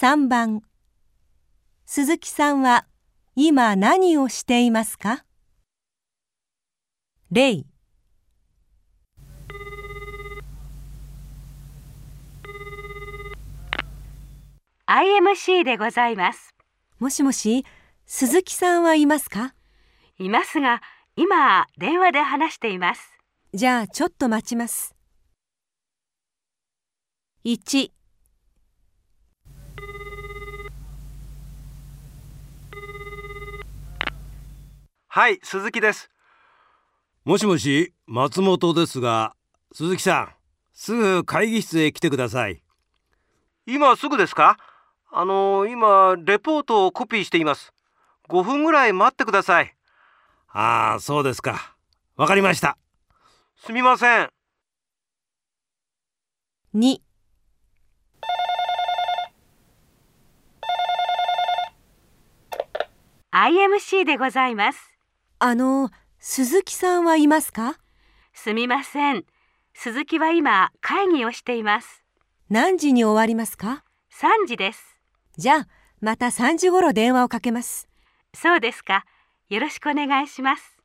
3番。鈴木さんは今何をしていますか？例。IMC でございます。もしもし鈴木さんはいますか？いますが、今電話で話しています。じゃあちょっと待ちます。1はい、鈴木です。もしもし松本ですが鈴木さんすぐ会議室へ来てください今すぐですか？あの今レポートをコピーしています。5分ぐらい待ってください。ああそうですかわかりましたすみません。2 IMC でございます。あの鈴木さんはいますか？すみません。鈴木は今会議をしています。何時に終わりますか？3時です。じゃあまた3時頃電話をかけますそうですか。よろしくお願いします。